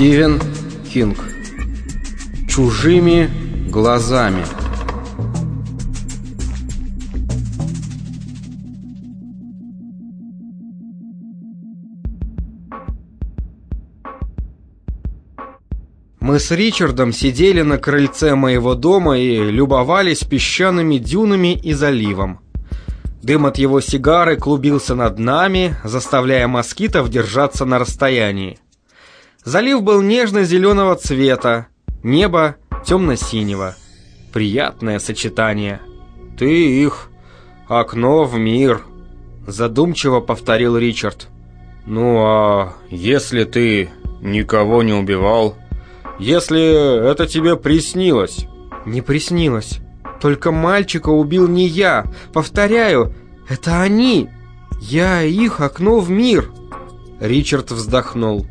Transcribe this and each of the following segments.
Стивен Кинг Чужими глазами Мы с Ричардом сидели на крыльце моего дома и любовались песчаными дюнами и заливом. Дым от его сигары клубился над нами, заставляя москитов держаться на расстоянии. Залив был нежно-зеленого цвета, небо темно-синего. Приятное сочетание. «Ты их, окно в мир», — задумчиво повторил Ричард. «Ну а если ты никого не убивал?» Если это тебе приснилось. Не приснилось. Только мальчика убил не я. Повторяю, это они. Я их окно в мир. Ричард вздохнул.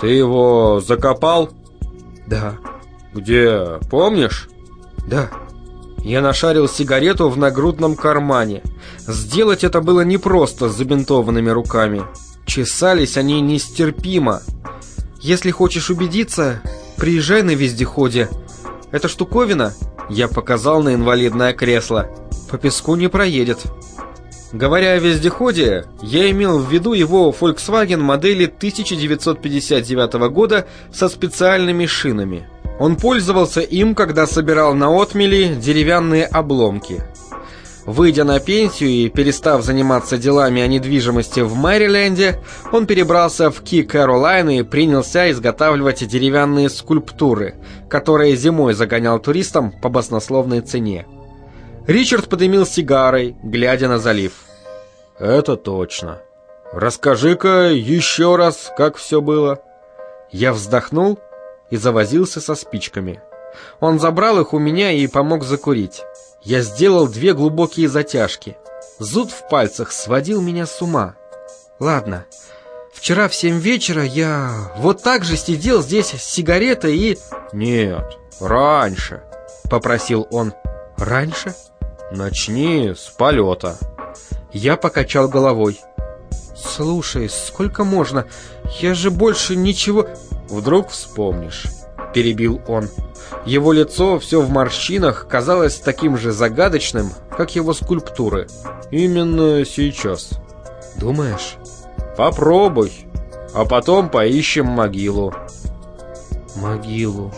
Ты его закопал? Да. Где, помнишь? Да. Я нашарил сигарету в нагрудном кармане. Сделать это было непросто с забинтованными руками. Чесались они нестерпимо. Если хочешь убедиться, приезжай на вездеходе. Эта штуковина, я показал на инвалидное кресло, по песку не проедет. Говоря о вездеходе, я имел в виду его Volkswagen модели 1959 года со специальными шинами. Он пользовался им, когда собирал на отмели деревянные обломки. Выйдя на пенсию и перестав заниматься делами о недвижимости в Мэриленде, он перебрался в Ки-Кэролайн и принялся изготавливать деревянные скульптуры, которые зимой загонял туристам по баснословной цене. Ричард подымил сигарой, глядя на залив. «Это точно. Расскажи-ка еще раз, как все было». Я вздохнул и завозился со спичками. Он забрал их у меня и помог закурить. Я сделал две глубокие затяжки. Зуд в пальцах сводил меня с ума. Ладно, вчера в семь вечера я вот так же сидел здесь с сигаретой и... Нет, раньше, попросил он. Раньше? Начни с полета. Я покачал головой. Слушай, сколько можно? Я же больше ничего... Вдруг вспомнишь, перебил он. Его лицо, все в морщинах, казалось таким же загадочным, как его скульптуры. Именно сейчас. Думаешь? Попробуй. А потом поищем могилу. Могилу,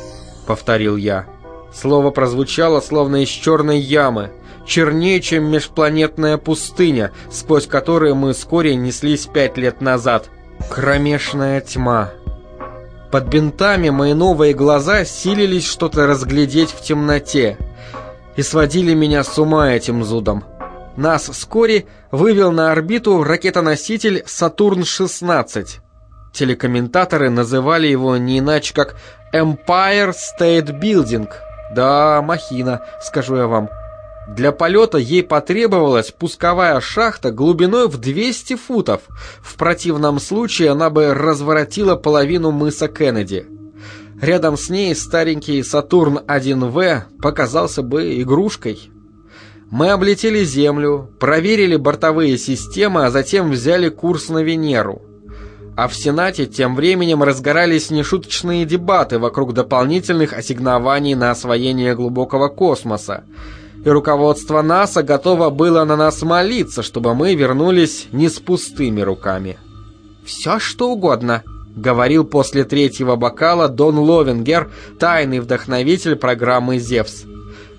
повторил я. Слово прозвучало словно из черной ямы, чернее, чем межпланетная пустыня, сквозь которую мы вскоре неслись пять лет назад. Кромешная тьма. Под бинтами мои новые глаза силились что-то разглядеть в темноте и сводили меня с ума этим зудом. Нас вскоре вывел на орбиту ракетоноситель «Сатурн-16». Телекомментаторы называли его не иначе как «Empire State Building». Да, махина, скажу я вам. Для полета ей потребовалась пусковая шахта глубиной в 200 футов. В противном случае она бы разворотила половину мыса Кеннеди. Рядом с ней старенький Сатурн-1В показался бы игрушкой. Мы облетели Землю, проверили бортовые системы, а затем взяли курс на Венеру. А в Сенате тем временем разгорались нешуточные дебаты вокруг дополнительных ассигнований на освоение глубокого космоса – и руководство НАСА готово было на нас молиться, чтобы мы вернулись не с пустыми руками. «Все что угодно», — говорил после третьего бокала Дон Ловенгер, тайный вдохновитель программы «Зевс».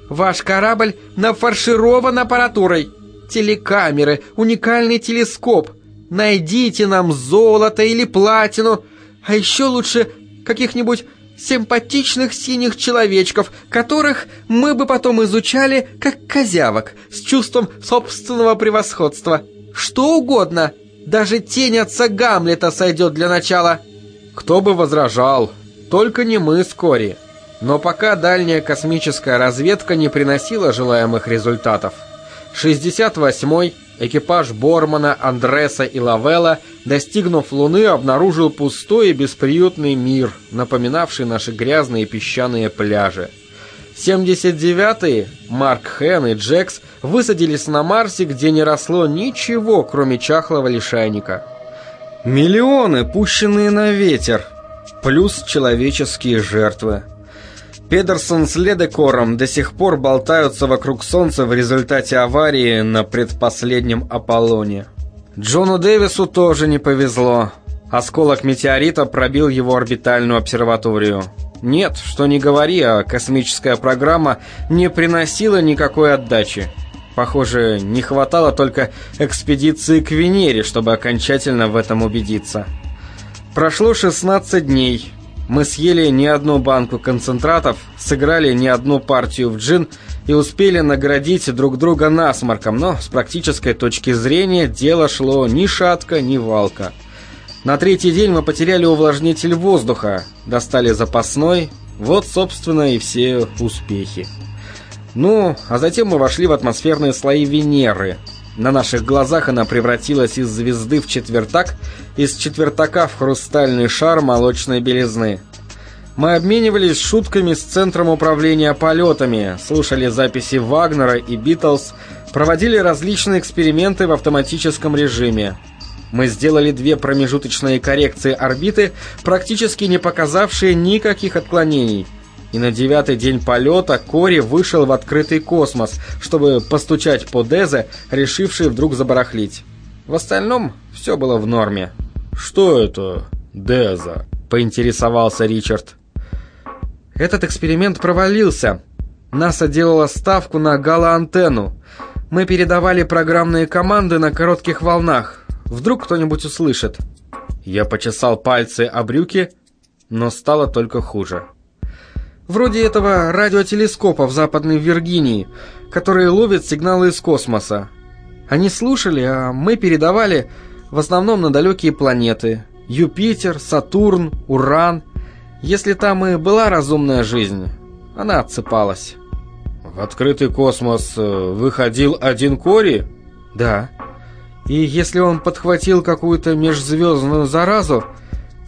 «Ваш корабль нафарширован аппаратурой. Телекамеры, уникальный телескоп. Найдите нам золото или платину, а еще лучше каких-нибудь симпатичных синих человечков, которых мы бы потом изучали как козявок, с чувством собственного превосходства. Что угодно, даже тень отца Гамлета сойдет для начала. Кто бы возражал, только не мы вскоре. Но пока дальняя космическая разведка не приносила желаемых результатов. 68-й Экипаж Бормана, Андреса и Лавелла, достигнув Луны, обнаружил пустой и бесприютный мир, напоминавший наши грязные песчаные пляжи. 79-е Марк Хэн и Джекс высадились на Марсе, где не росло ничего, кроме чахлого лишайника. «Миллионы, пущенные на ветер», Плюс человеческие жертвы. Педерсон с Ледекором до сих пор болтаются вокруг Солнца в результате аварии на предпоследнем Аполлоне. Джону Дэвису тоже не повезло. Осколок метеорита пробил его орбитальную обсерваторию. Нет, что не говори, а космическая программа не приносила никакой отдачи. Похоже, не хватало только экспедиции к Венере, чтобы окончательно в этом убедиться. Прошло 16 дней. Мы съели не одну банку концентратов, сыграли не одну партию в джин и успели наградить друг друга насморком, но с практической точки зрения дело шло ни шатко, ни валко. На третий день мы потеряли увлажнитель воздуха, достали запасной, вот, собственно, и все успехи. Ну, а затем мы вошли в атмосферные слои Венеры. На наших глазах она превратилась из звезды в четвертак, из четвертака в хрустальный шар молочной белизны. Мы обменивались шутками с Центром управления полетами, слушали записи Вагнера и Битлз, проводили различные эксперименты в автоматическом режиме. Мы сделали две промежуточные коррекции орбиты, практически не показавшие никаких отклонений – и на девятый день полета Кори вышел в открытый космос, чтобы постучать по Дезе, решивший вдруг забарахлить. В остальном все было в норме. «Что это, Деза?» – поинтересовался Ричард. «Этот эксперимент провалился. НАСА делала ставку на галоантенну. Мы передавали программные команды на коротких волнах. Вдруг кто-нибудь услышит». Я почесал пальцы о брюки, но стало только хуже. Вроде этого радиотелескопа в Западной Виргинии, которые ловят сигналы из космоса. Они слушали, а мы передавали в основном на далекие планеты. Юпитер, Сатурн, Уран. Если там и была разумная жизнь, она отсыпалась. В открытый космос э, выходил один Кори? Да. И если он подхватил какую-то межзвездную заразу,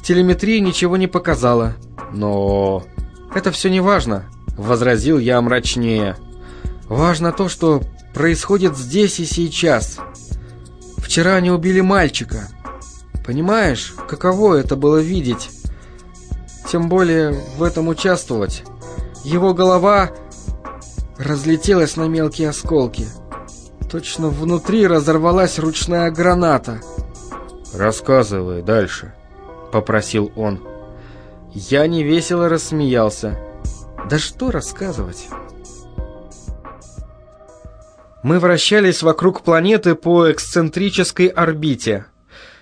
телеметрия ничего не показала. Но «Это все не важно», — возразил я мрачнее. «Важно то, что происходит здесь и сейчас. Вчера они убили мальчика. Понимаешь, каково это было видеть? Тем более в этом участвовать. Его голова разлетелась на мелкие осколки. Точно внутри разорвалась ручная граната». «Рассказывай дальше», — попросил он. Я невесело рассмеялся. Да что рассказывать? Мы вращались вокруг планеты по эксцентрической орбите.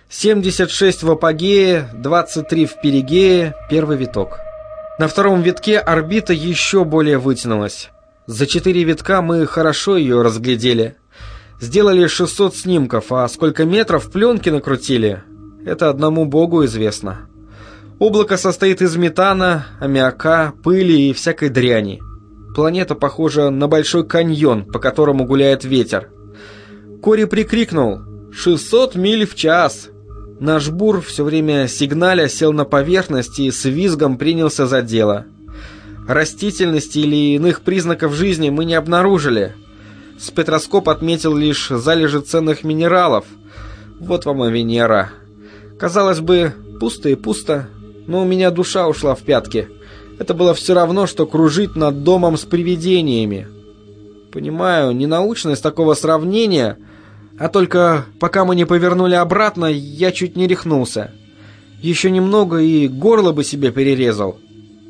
76 в апогее, 23 в перигее, первый виток. На втором витке орбита еще более вытянулась. За четыре витка мы хорошо ее разглядели. Сделали 600 снимков, а сколько метров пленки накрутили, это одному богу известно. Облако состоит из метана, аммиака, пыли и всякой дряни. Планета похожа на большой каньон, по которому гуляет ветер. Кори прикрикнул «600 миль в час!». Наш бур все время сигналя сел на поверхность и с визгом принялся за дело. Растительности или иных признаков жизни мы не обнаружили. Спектроскоп отметил лишь залежи ценных минералов. Вот вам и Венера. Казалось бы, пусто и пусто, но у меня душа ушла в пятки. Это было все равно, что кружить над домом с привидениями. Понимаю, ненаучность такого сравнения, а только пока мы не повернули обратно, я чуть не рехнулся. Еще немного и горло бы себе перерезал.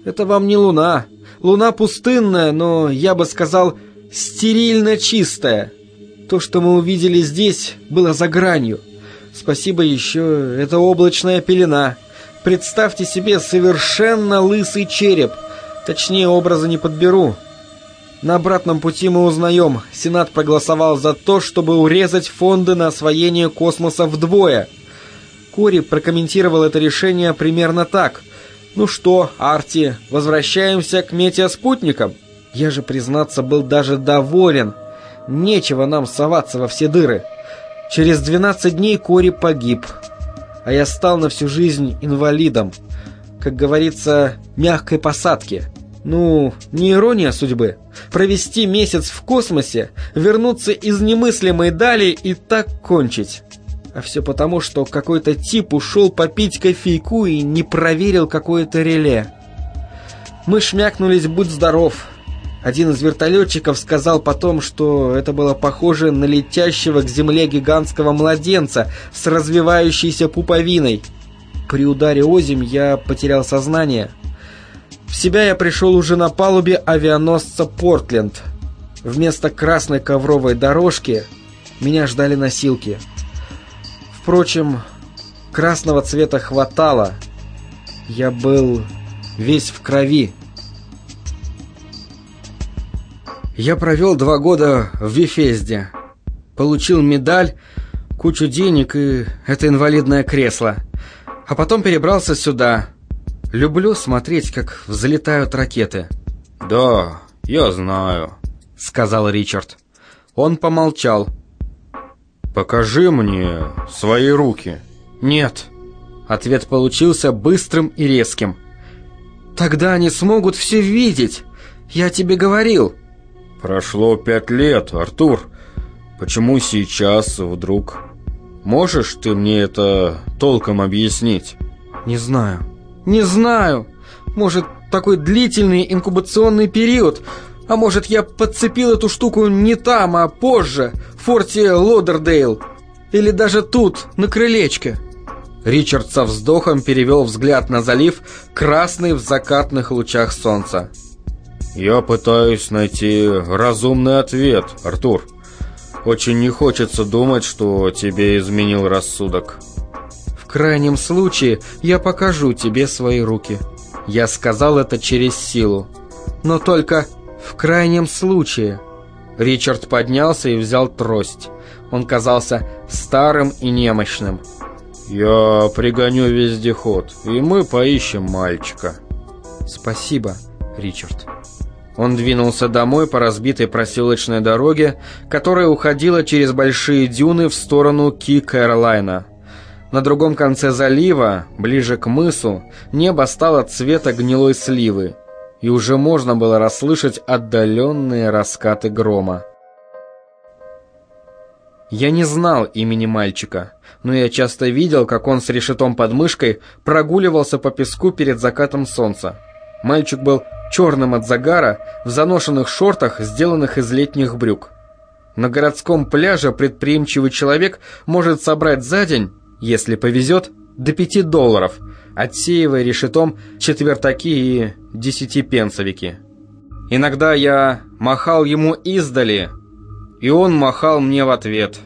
Это вам не луна. Луна пустынная, но, я бы сказал, стерильно чистая. То, что мы увидели здесь, было за гранью. Спасибо еще, это облачная пелена. Представьте себе совершенно лысый череп. Точнее, образа не подберу. На обратном пути мы узнаем, Сенат проголосовал за то, чтобы урезать фонды на освоение космоса вдвое. Кори прокомментировал это решение примерно так. «Ну что, Арти, возвращаемся к метеоспутникам?» Я же, признаться, был даже доволен. Нечего нам соваться во все дыры. Через 12 дней Кори погиб а я стал на всю жизнь инвалидом. Как говорится, мягкой посадки. Ну, не ирония судьбы. Провести месяц в космосе, вернуться из немыслимой дали и так кончить. А все потому, что какой-то тип ушел попить кофейку и не проверил какое-то реле. Мы шмякнулись «Будь здоров!» Один из вертолетчиков сказал потом, что это было похоже на летящего к земле гигантского младенца с развивающейся пуповиной. При ударе озимь я потерял сознание. В себя я пришел уже на палубе авианосца «Портленд». Вместо красной ковровой дорожки меня ждали носилки. Впрочем, красного цвета хватало. Я был весь в крови. Я провел два года в Вифезде. Получил медаль, кучу денег и это инвалидное кресло. А потом перебрался сюда. Люблю смотреть, как взлетают ракеты. «Да, я знаю», — сказал Ричард. Он помолчал. «Покажи мне свои руки». «Нет». Ответ получился быстрым и резким. «Тогда они смогут все видеть. Я тебе говорил». Прошло пять лет, Артур. Почему сейчас вдруг? Можешь ты мне это толком объяснить? Не знаю. Не знаю. Может, такой длительный инкубационный период, а может, я подцепил эту штуку не там, а позже, в форте Лодердейл. Или даже тут, на крылечке. Ричард со вздохом перевел взгляд на залив, красный в закатных лучах солнца. Я пытаюсь найти разумный ответ, Артур. Очень не хочется думать, что тебе изменил рассудок. В крайнем случае, я покажу тебе свои руки. Я сказал это через силу. Но только в крайнем случае. Ричард поднялся и взял трость. Он казался старым и немощным. «Я пригоню вездеход, и мы поищем мальчика». «Спасибо, Ричард». Он двинулся домой по разбитой проселочной дороге, которая уходила через большие дюны в сторону Ки-Кэролайна. На другом конце залива, ближе к мысу, небо стало цвета гнилой сливы, и уже можно было расслышать отдаленные раскаты грома. Я не знал имени мальчика, но я часто видел, как он с решетом под мышкой прогуливался по песку перед закатом солнца. Мальчик был черным от загара, в заношенных шортах, сделанных из летних брюк. На городском пляже предприимчивый человек может собрать за день, если повезет, до пяти долларов, отсеивая решетом четвертаки и десятипенсовики. Иногда я махал ему издали, и он махал мне в ответ.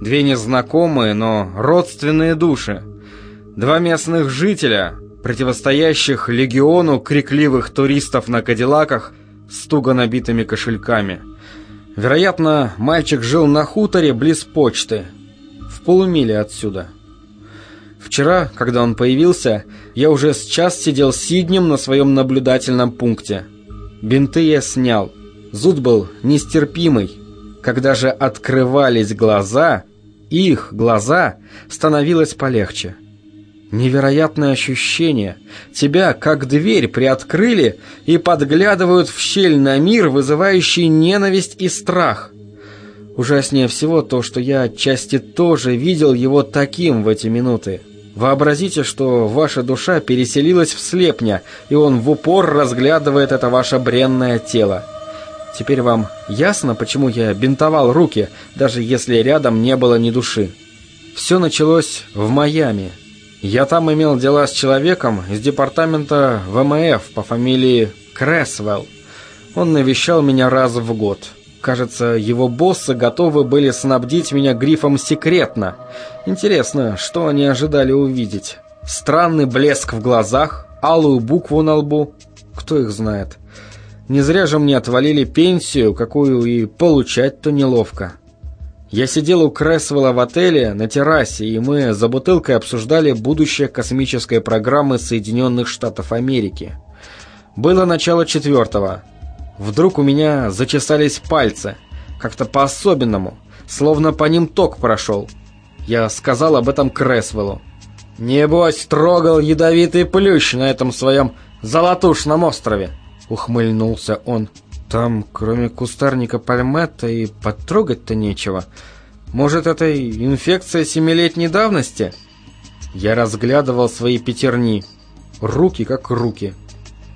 Две незнакомые, но родственные души. Два местных жителя, противостоящих легиону крикливых туристов на кадиллаках с туго набитыми кошельками. Вероятно, мальчик жил на хуторе близ почты, в полумиле отсюда. Вчера, когда он появился, я уже с час сидел сиднем на своем наблюдательном пункте. Бинты я снял. Зуд был нестерпимый. Когда же открывались глаза, их глаза, становилось полегче. Невероятное ощущение. Тебя, как дверь, приоткрыли и подглядывают в щель на мир, вызывающий ненависть и страх. Ужаснее всего то, что я отчасти тоже видел его таким в эти минуты. Вообразите, что ваша душа переселилась в слепня, и он в упор разглядывает это ваше бренное тело. Теперь вам ясно, почему я бинтовал руки, даже если рядом не было ни души? Все началось в Майами. Я там имел дела с человеком из департамента ВМФ по фамилии Кресвелл. Он навещал меня раз в год. Кажется, его боссы готовы были снабдить меня грифом «секретно». Интересно, что они ожидали увидеть? Странный блеск в глазах, алую букву на лбу. Кто их знает? Не зря же мне отвалили пенсию, какую и получать-то неловко. Я сидел у Кресвелла в отеле на террасе, и мы за бутылкой обсуждали будущее космической программы Соединенных Штатов Америки. Было начало четвертого. Вдруг у меня зачесались пальцы, как-то по-особенному, словно по ним ток прошел. Я сказал об этом Кресвеллу. «Небось, трогал ядовитый плющ на этом своем золотушном острове», — ухмыльнулся он. Там, кроме кустарника пальметта, и потрогать-то нечего. Может, это инфекция семилетней давности? Я разглядывал свои пятерни. Руки как руки,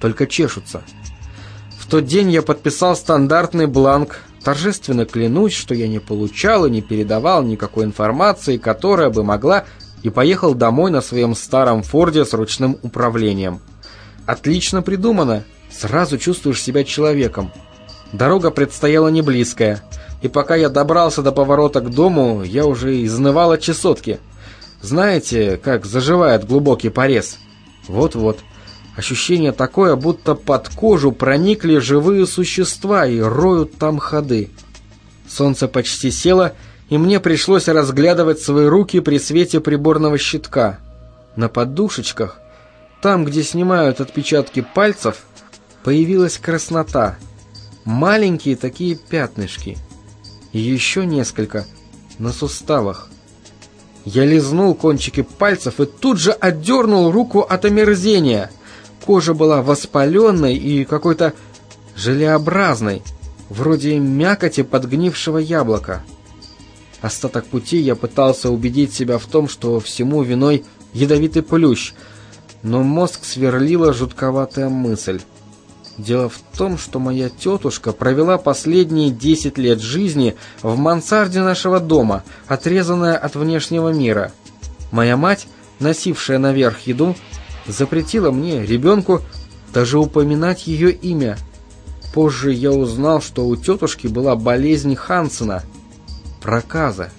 только чешутся. В тот день я подписал стандартный бланк, торжественно клянусь, что я не получал и не передавал никакой информации, которая бы могла, и поехал домой на своем старом Форде с ручным управлением. Отлично придумано, сразу чувствуешь себя человеком. Дорога предстояла не близкая, и пока я добрался до поворота к дому, я уже изнывал от чесотки. Знаете, как заживает глубокий порез? Вот-вот. Ощущение такое, будто под кожу проникли живые существа и роют там ходы. Солнце почти село, и мне пришлось разглядывать свои руки при свете приборного щитка. На подушечках, там, где снимают отпечатки пальцев, появилась краснота – Маленькие такие пятнышки. И еще несколько на суставах. Я лизнул кончики пальцев и тут же отдернул руку от омерзения. Кожа была воспаленной и какой-то желеобразной, вроде мякоти подгнившего яблока. Остаток пути я пытался убедить себя в том, что всему виной ядовитый плющ, но мозг сверлила жутковатая мысль. Дело в том, что моя тетушка провела последние 10 лет жизни в мансарде нашего дома, отрезанная от внешнего мира. Моя мать, носившая наверх еду, запретила мне, ребенку, даже упоминать ее имя. Позже я узнал, что у тетушки была болезнь Хансена – проказа.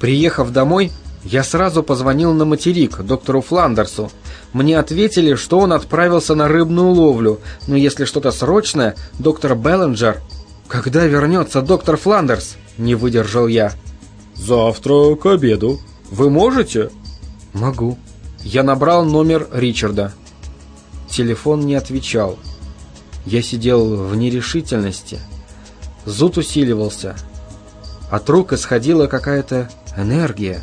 Приехав домой, я сразу позвонил на материк, доктору Фландерсу, мне ответили, что он отправился на рыбную ловлю, но если что-то срочное, доктор Беллинджер... «Когда вернется доктор Фландерс?» – не выдержал я. «Завтра к обеду. Вы можете?» «Могу». Я набрал номер Ричарда. Телефон не отвечал. Я сидел в нерешительности. Зуд усиливался. От рук исходила какая-то энергия.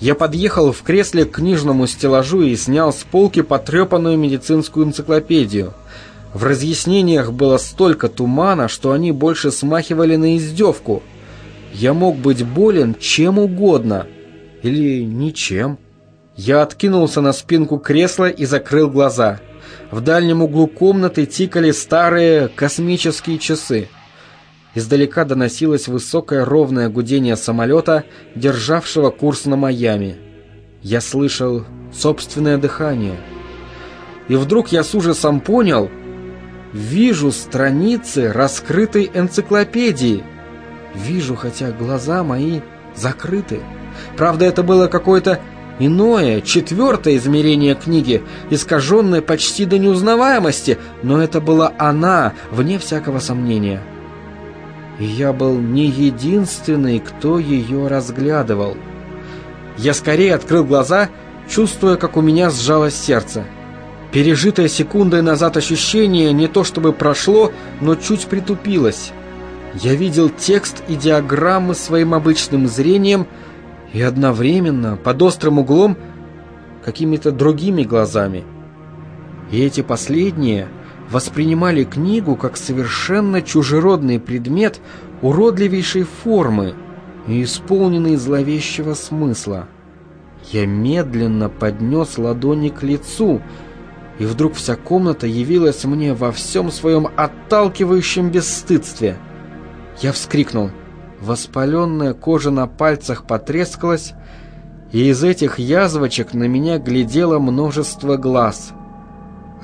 Я подъехал в кресле к книжному стеллажу и снял с полки потрепанную медицинскую энциклопедию. В разъяснениях было столько тумана, что они больше смахивали на издевку. Я мог быть болен чем угодно. Или ничем. Я откинулся на спинку кресла и закрыл глаза. В дальнем углу комнаты тикали старые космические часы. Издалека доносилось высокое ровное гудение самолета, державшего курс на Майами. Я слышал собственное дыхание. И вдруг я с ужасом понял, вижу страницы раскрытой энциклопедии. Вижу, хотя глаза мои закрыты. Правда, это было какое-то иное, четвертое измерение книги, искаженное почти до неузнаваемости, но это была она, вне всякого сомнения. И я был не единственный, кто ее разглядывал. Я скорее открыл глаза, чувствуя, как у меня сжалось сердце. Пережитое секундой назад ощущение не то чтобы прошло, но чуть притупилось. Я видел текст и диаграммы своим обычным зрением и одновременно, под острым углом, какими-то другими глазами. И эти последние – воспринимали книгу как совершенно чужеродный предмет уродливейшей формы и исполненный зловещего смысла. Я медленно поднес ладони к лицу, и вдруг вся комната явилась мне во всем своем отталкивающем бесстыдстве. Я вскрикнул. Воспаленная кожа на пальцах потрескалась, и из этих язвочек на меня глядело множество глаз —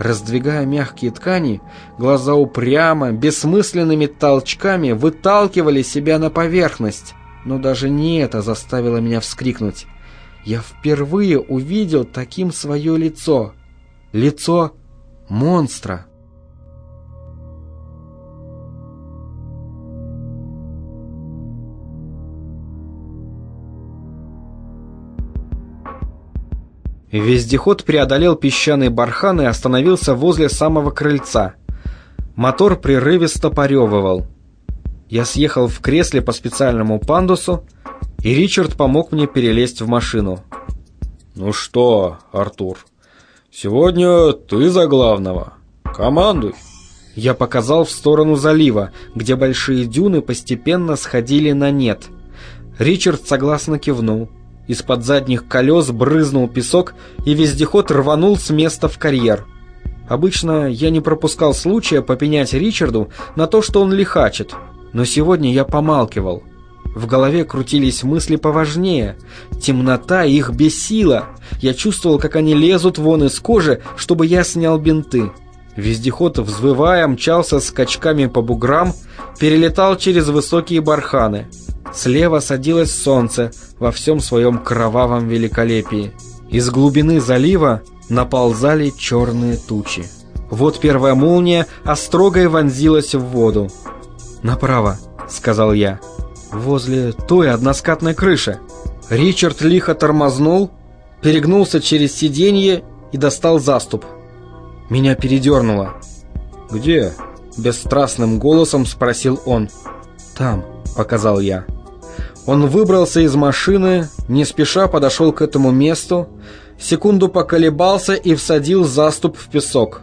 Раздвигая мягкие ткани, глаза упрямо, бессмысленными толчками выталкивали себя на поверхность. Но даже не это заставило меня вскрикнуть. Я впервые увидел таким свое лицо. Лицо монстра. Вездеход преодолел песчаный бархан и остановился возле самого крыльца. Мотор прерывисто поревывал. Я съехал в кресле по специальному пандусу, и Ричард помог мне перелезть в машину. «Ну что, Артур, сегодня ты за главного. Командуй!» Я показал в сторону залива, где большие дюны постепенно сходили на нет. Ричард согласно кивнул. Из-под задних колес брызнул песок, и вездеход рванул с места в карьер. Обычно я не пропускал случая попенять Ричарду на то, что он лихачит, но сегодня я помалкивал. В голове крутились мысли поважнее. Темнота их бесила. Я чувствовал, как они лезут вон из кожи, чтобы я снял бинты. Вездеход, взвывая, мчался скачками по буграм, перелетал через высокие барханы. Слева садилось солнце во всем своем кровавом великолепии. Из глубины залива наползали черные тучи. Вот первая молния острогой вонзилась в воду. «Направо», — сказал я возле той односкатной крыши. Ричард лихо тормознул, перегнулся через сиденье и достал заступ. Меня передернуло. «Где?» – бесстрастным голосом спросил он. «Там», – показал я. Он выбрался из машины, не спеша подошел к этому месту, секунду поколебался и всадил заступ в песок.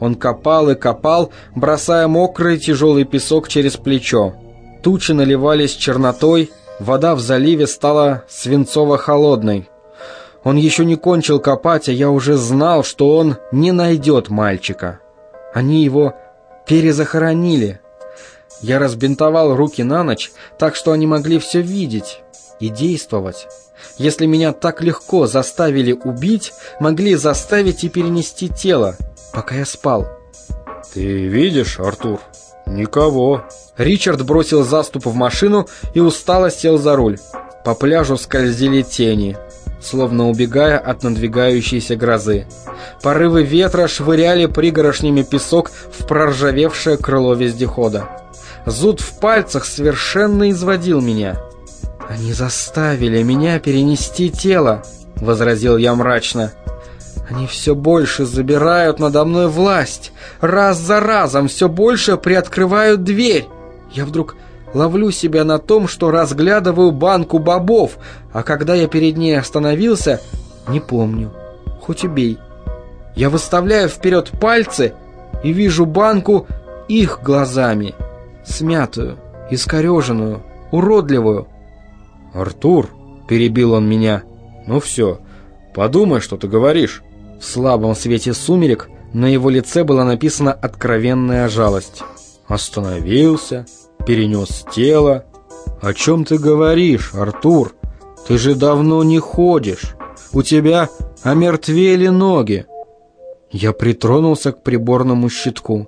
Он копал и копал, бросая мокрый тяжелый песок через плечо. Тучи наливались чернотой, вода в заливе стала свинцово-холодной. Он еще не кончил копать, а я уже знал, что он не найдет мальчика. Они его перезахоронили. Я разбинтовал руки на ночь, так что они могли все видеть и действовать. Если меня так легко заставили убить, могли заставить и перенести тело, пока я спал. «Ты видишь, Артур?» «Никого». Ричард бросил заступ в машину и устало сел за руль. По пляжу скользили тени, словно убегая от надвигающейся грозы. Порывы ветра швыряли пригорошнями песок в проржавевшее крыло вездехода. Зуд в пальцах совершенно изводил меня. «Они заставили меня перенести тело», — возразил я мрачно. Они все больше забирают надо мной власть. Раз за разом все больше приоткрывают дверь. Я вдруг ловлю себя на том, что разглядываю банку бобов, а когда я перед ней остановился, не помню. Хоть убей. Я выставляю вперед пальцы и вижу банку их глазами. Смятую, искореженную, уродливую. «Артур», — перебил он меня, — «ну все, подумай, что ты говоришь». В слабом свете сумерек на его лице была написана откровенная жалость. «Остановился, перенес тело. О чем ты говоришь, Артур? Ты же давно не ходишь. У тебя омертвели ноги». Я притронулся к приборному щитку.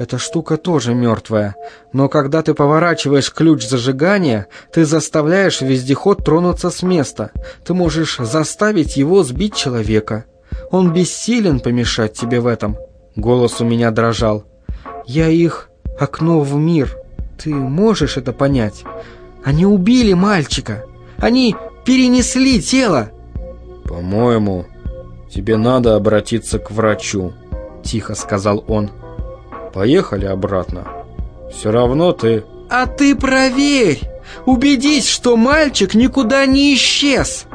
Эта штука тоже мертвая, но когда ты поворачиваешь ключ зажигания, ты заставляешь вездеход тронуться с места. Ты можешь заставить его сбить человека. Он бессилен помешать тебе в этом. Голос у меня дрожал. Я их окно в мир. Ты можешь это понять? Они убили мальчика. Они перенесли тело. По-моему, тебе надо обратиться к врачу, тихо сказал он. Поехали обратно. Все равно ты... А ты проверь! Убедись, что мальчик никуда не исчез.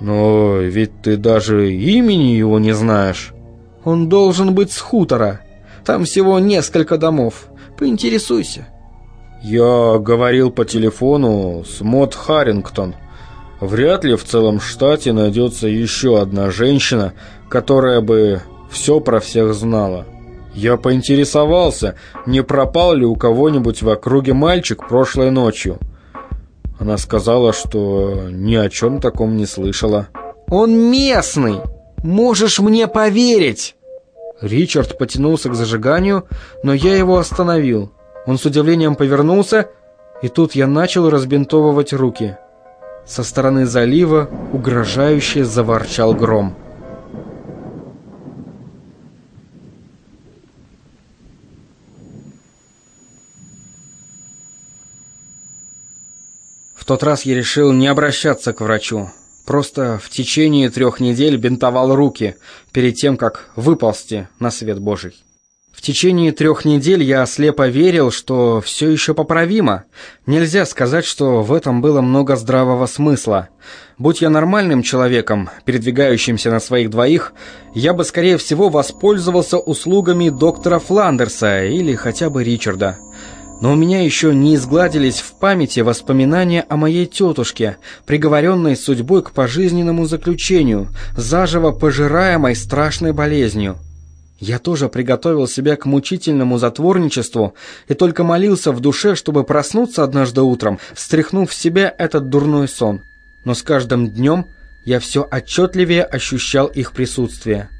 Но ведь ты даже имени его не знаешь. Он должен быть с хутора. Там всего несколько домов. Поинтересуйся. Я говорил по телефону с Мод Харрингтон. Вряд ли в целом штате найдется еще одна женщина, которая бы все про всех знала. Я поинтересовался, не пропал ли у кого-нибудь в округе мальчик прошлой ночью. Она сказала, что ни о чем таком не слышала. «Он местный! Можешь мне поверить!» Ричард потянулся к зажиганию, но я его остановил. Он с удивлением повернулся, и тут я начал разбинтовывать руки. Со стороны залива угрожающе заворчал гром. Тот раз я решил не обращаться к врачу. Просто в течение трех недель бинтовал руки перед тем, как выползти на свет Божий. В течение трех недель я слепо верил, что все еще поправимо. Нельзя сказать, что в этом было много здравого смысла. Будь я нормальным человеком, передвигающимся на своих двоих, я бы, скорее всего, воспользовался услугами доктора Фландерса или хотя бы Ричарда. Но у меня еще не изгладились в памяти воспоминания о моей тетушке, приговоренной судьбой к пожизненному заключению, заживо пожираемой страшной болезнью. Я тоже приготовил себя к мучительному затворничеству и только молился в душе, чтобы проснуться однажды утром, стряхнув в себя этот дурной сон. Но с каждым днем я все отчетливее ощущал их присутствие.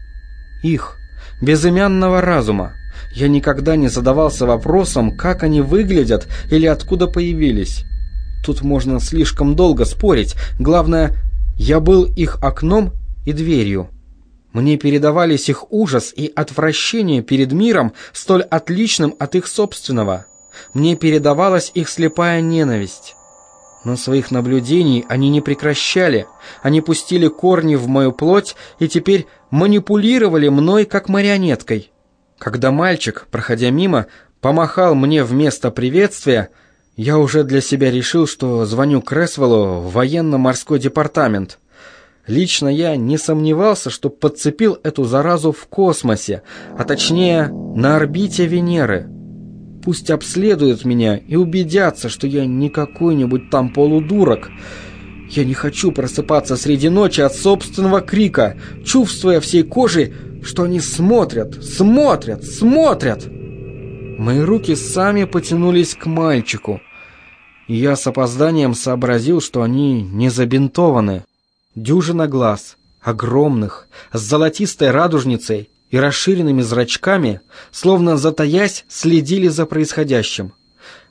Их, безымянного разума. Я никогда не задавался вопросом, как они выглядят или откуда появились. Тут можно слишком долго спорить. Главное, я был их окном и дверью. Мне передавались их ужас и отвращение перед миром, столь отличным от их собственного. Мне передавалась их слепая ненависть. Но своих наблюдений они не прекращали. Они пустили корни в мою плоть и теперь манипулировали мной как марионеткой. Когда мальчик, проходя мимо, помахал мне вместо приветствия, я уже для себя решил, что звоню Кресвеллу в военно-морской департамент. Лично я не сомневался, что подцепил эту заразу в космосе, а точнее на орбите Венеры. Пусть обследуют меня и убедятся, что я не какой-нибудь там полудурок. Я не хочу просыпаться среди ночи от собственного крика, чувствуя всей кожей, что они смотрят, смотрят, смотрят. Мои руки сами потянулись к мальчику, и я с опозданием сообразил, что они не забинтованы. Дюжина глаз, огромных, с золотистой радужницей и расширенными зрачками, словно затаясь, следили за происходящим.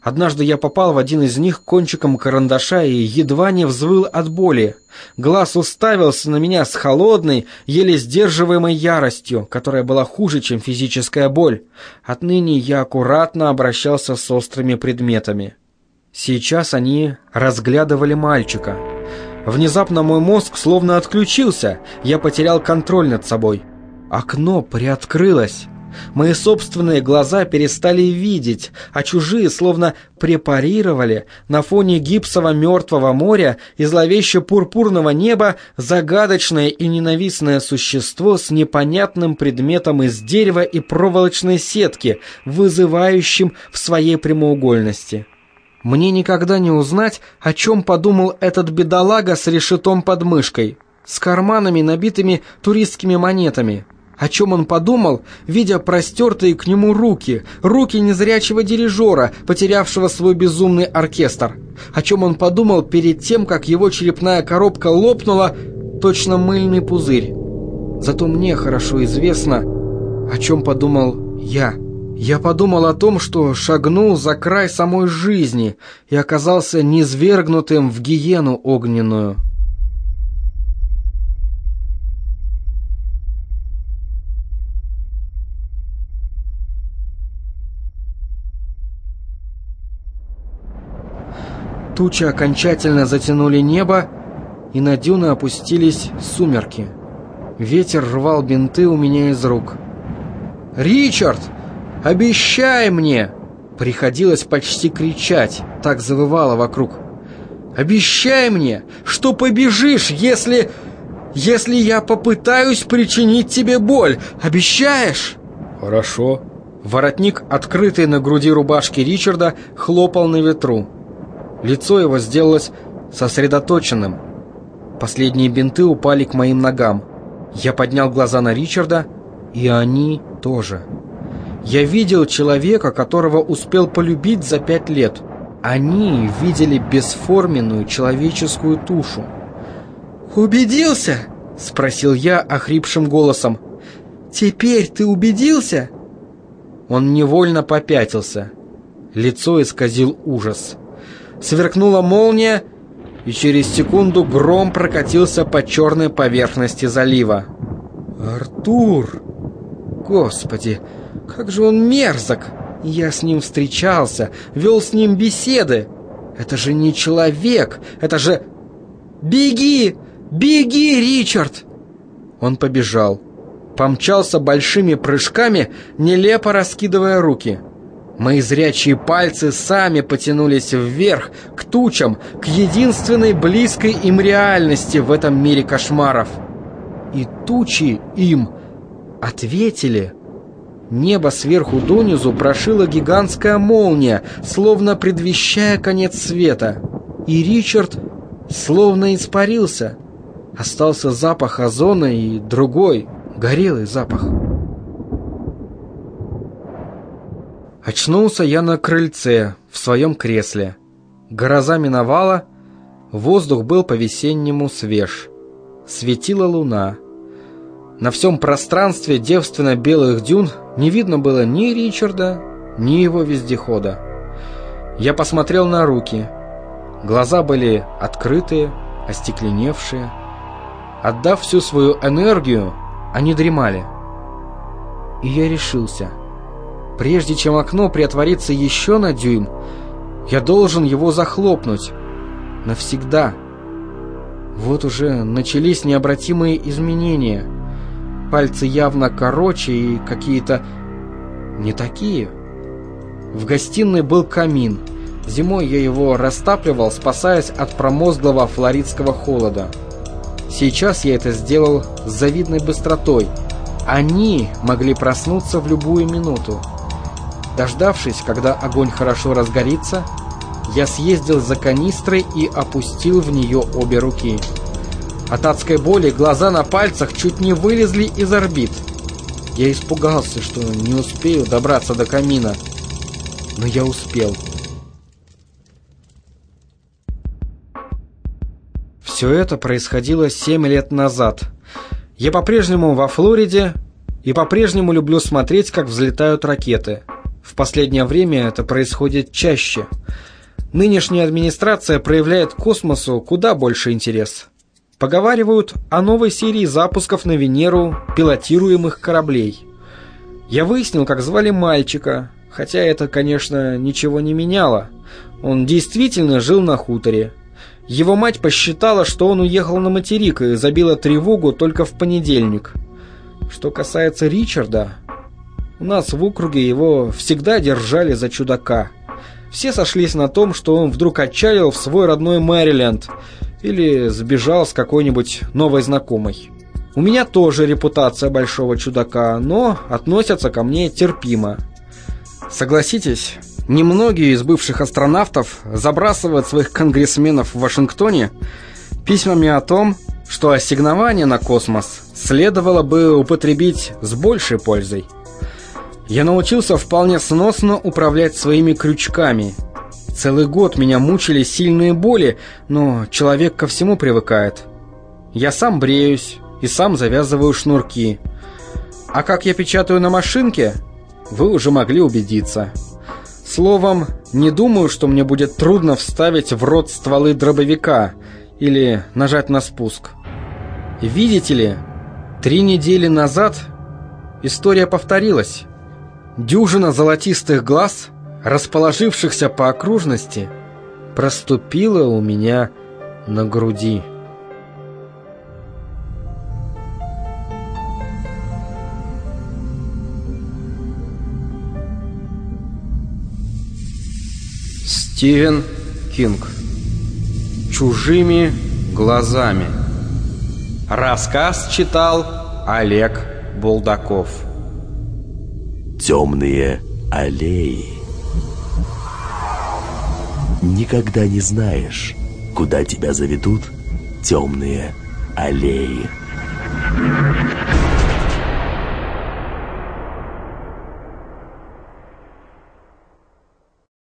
Однажды я попал в один из них кончиком карандаша и едва не взвыл от боли. Глаз уставился на меня с холодной, еле сдерживаемой яростью, которая была хуже, чем физическая боль. Отныне я аккуратно обращался с острыми предметами. Сейчас они разглядывали мальчика — Внезапно мой мозг словно отключился, я потерял контроль над собой. Окно приоткрылось. Мои собственные глаза перестали видеть, а чужие словно препарировали на фоне гипсово мертвого моря и зловеще пурпурного неба загадочное и ненавистное существо с непонятным предметом из дерева и проволочной сетки, вызывающим в своей прямоугольности. Мне никогда не узнать, о чем подумал этот бедолага с решетом под мышкой, с карманами, набитыми туристскими монетами. О чем он подумал, видя простертые к нему руки, руки незрячего дирижера, потерявшего свой безумный оркестр. О чем он подумал перед тем, как его черепная коробка лопнула, точно мыльный пузырь. Зато мне хорошо известно, о чем подумал я. Я подумал о том, что шагнул за край самой жизни и оказался низвергнутым в гиену огненную. Тучи окончательно затянули небо, и на дюны опустились сумерки. Ветер рвал бинты у меня из рук. «Ричард!» «Обещай мне!» Приходилось почти кричать, так завывало вокруг. «Обещай мне, что побежишь, если... если я попытаюсь причинить тебе боль! Обещаешь?» «Хорошо». Воротник, открытый на груди рубашки Ричарда, хлопал на ветру. Лицо его сделалось сосредоточенным. Последние бинты упали к моим ногам. Я поднял глаза на Ричарда, и они тоже. Я видел человека, которого успел полюбить за пять лет. Они видели бесформенную человеческую тушу. «Убедился?» — спросил я охрипшим голосом. «Теперь ты убедился?» Он невольно попятился. Лицо исказил ужас. Сверкнула молния, и через секунду гром прокатился по черной поверхности залива. «Артур! Господи!» Как же он мерзок! Я с ним встречался, вел с ним беседы. Это же не человек, это же... «Беги! Беги, Ричард!» Он побежал. Помчался большими прыжками, нелепо раскидывая руки. Мои зрячие пальцы сами потянулись вверх, к тучам, к единственной близкой им реальности в этом мире кошмаров. И тучи им ответили Небо сверху донизу прошила гигантская молния, словно предвещая конец света. И Ричард словно испарился. Остался запах озона и другой, горелый запах. Очнулся я на крыльце, в своем кресле. Гроза миновала, воздух был по-весеннему свеж. Светила луна. На всем пространстве девственно белых дюн не видно было ни Ричарда, ни его вездехода. Я посмотрел на руки. Глаза были открытые, остекленевшие. Отдав всю свою энергию, они дремали. И я решился. Прежде чем окно приотворится еще на дюйм, я должен его захлопнуть. Навсегда. Вот уже начались необратимые изменения. Пальцы явно короче и какие-то не такие. В гостиной был камин. Зимой я его растапливал, спасаясь от промозглого флоридского холода. Сейчас я это сделал с завидной быстротой. Они могли проснуться в любую минуту. Дождавшись, когда огонь хорошо разгорится, я съездил за канистрой и опустил в нее обе руки. От адской боли глаза на пальцах чуть не вылезли из орбит. Я испугался, что не успею добраться до камина. Но я успел. Все это происходило семь лет назад. Я по-прежнему во Флориде и по-прежнему люблю смотреть, как взлетают ракеты. В последнее время это происходит чаще. Нынешняя администрация проявляет космосу куда больше интерес. Поговаривают о новой серии запусков на Венеру пилотируемых кораблей. Я выяснил, как звали мальчика, хотя это, конечно, ничего не меняло. Он действительно жил на хуторе. Его мать посчитала, что он уехал на материк и забила тревогу только в понедельник. Что касается Ричарда, у нас в округе его всегда держали за чудака. Все сошлись на том, что он вдруг отчалил в свой родной Мэриленд – или сбежал с какой-нибудь новой знакомой. У меня тоже репутация большого чудака, но относятся ко мне терпимо. Согласитесь, немногие из бывших астронавтов забрасывают своих конгрессменов в Вашингтоне письмами о том, что ассигнование на космос следовало бы употребить с большей пользой. Я научился вполне сносно управлять своими крючками Целый год меня мучили сильные боли, но человек ко всему привыкает. Я сам бреюсь и сам завязываю шнурки. А как я печатаю на машинке, вы уже могли убедиться. Словом, не думаю, что мне будет трудно вставить в рот стволы дробовика или нажать на спуск. Видите ли, три недели назад история повторилась. Дюжина золотистых глаз — расположившихся по окружности, проступила у меня на груди. Стивен Кинг. «Чужими глазами» Рассказ читал Олег Булдаков «Темные аллеи» Никогда не знаешь, куда тебя заведут темные аллеи.